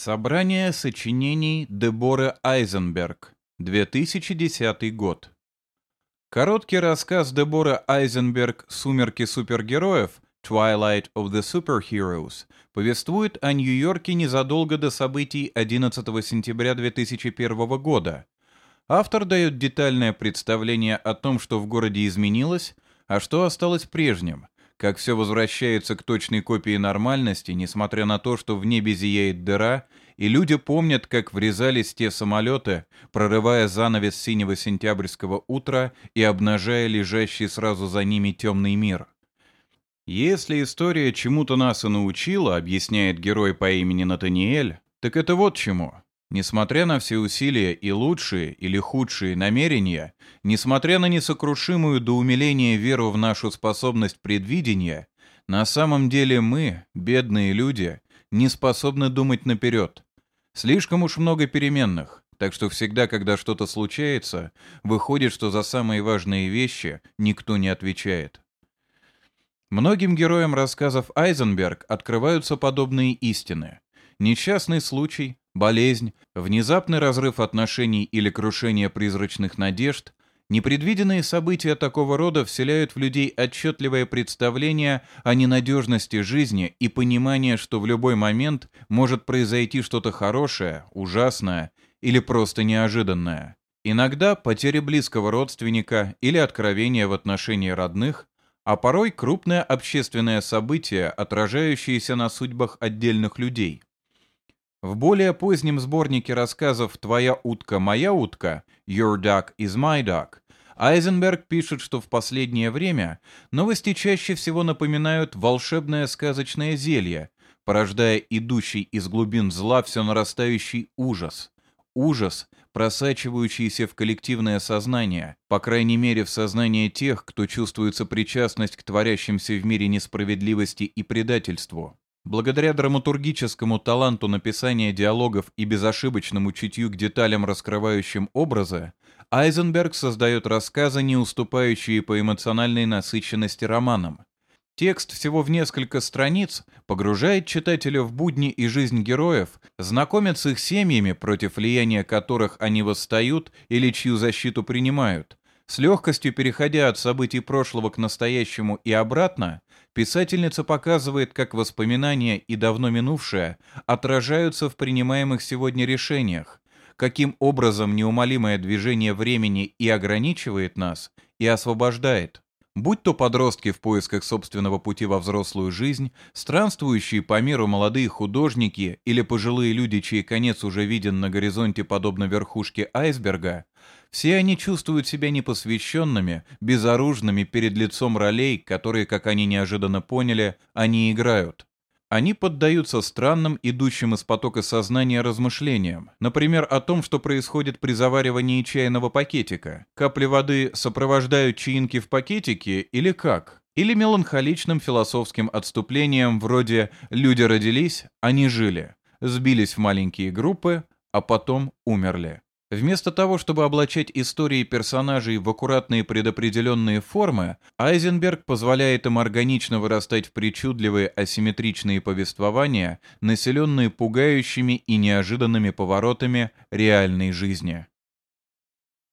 Собрание сочинений Деборы Айзенберг, 2010 год. Короткий рассказ Деборы Айзенберг «Сумерки супергероев» Twilight of the Superheroes повествует о Нью-Йорке незадолго до событий 11 сентября 2001 года. Автор дает детальное представление о том, что в городе изменилось, а что осталось прежним – как все возвращается к точной копии нормальности, несмотря на то, что в небе зияет дыра, и люди помнят, как врезались те самолеты, прорывая занавес синего сентябрьского утра и обнажая лежащий сразу за ними темный мир. Если история чему-то нас и научила, объясняет герой по имени Натаниэль, так это вот чему. Несмотря на все усилия и лучшие или худшие намерения, несмотря на несокрушимую до умиления веру в нашу способность предвидения, на самом деле мы, бедные люди, не способны думать наперед. Слишком уж много переменных, так что всегда, когда что-то случается, выходит, что за самые важные вещи никто не отвечает. Многим героям рассказов Айзенберг открываются подобные истины. Несчастный случай, болезнь, внезапный разрыв отношений или крушение призрачных надежд, непредвиденные события такого рода вселяют в людей отчетливое представление о ненадежности жизни и понимание, что в любой момент может произойти что-то хорошее, ужасное или просто неожиданное. Иногда потеря близкого родственника или откровение в отношении родных, а порой крупное общественное событие, отражающееся на судьбах отдельных людей – в более позднем сборнике рассказов «Твоя утка, моя утка» «Your duck is my duck» Айзенберг пишет, что в последнее время новости чаще всего напоминают волшебное сказочное зелье, порождая идущий из глубин зла все нарастающий ужас. Ужас, просачивающийся в коллективное сознание, по крайней мере в сознание тех, кто чувствует сопричастность к творящимся в мире несправедливости и предательству. Благодаря драматургическому таланту написания диалогов и безошибочному чутью к деталям, раскрывающим образы, Айзенберг создает рассказы, не уступающие по эмоциональной насыщенности романам. Текст всего в несколько страниц погружает читателя в будни и жизнь героев, знакомит с их семьями, против влияния которых они восстают или чью защиту принимают, с легкостью переходя от событий прошлого к настоящему и обратно, Писательница показывает, как воспоминания и давно минувшее отражаются в принимаемых сегодня решениях, каким образом неумолимое движение времени и ограничивает нас, и освобождает. Будь то подростки в поисках собственного пути во взрослую жизнь, странствующие по миру молодые художники или пожилые люди, чей конец уже виден на горизонте подобно верхушке айсберга, все они чувствуют себя непосвященными, безоружными перед лицом ролей, которые, как они неожиданно поняли, они играют. Они поддаются странным, идущим из потока сознания размышлениям, например, о том, что происходит при заваривании чайного пакетика. Капли воды сопровождают чаинки в пакетике или как? Или меланхоличным философским отступлением вроде «люди родились, они жили», сбились в маленькие группы, а потом умерли. Вместо того, чтобы облачать истории персонажей в аккуратные предопределенные формы, Айзенберг позволяет им органично вырастать в причудливые асимметричные повествования, населенные пугающими и неожиданными поворотами реальной жизни.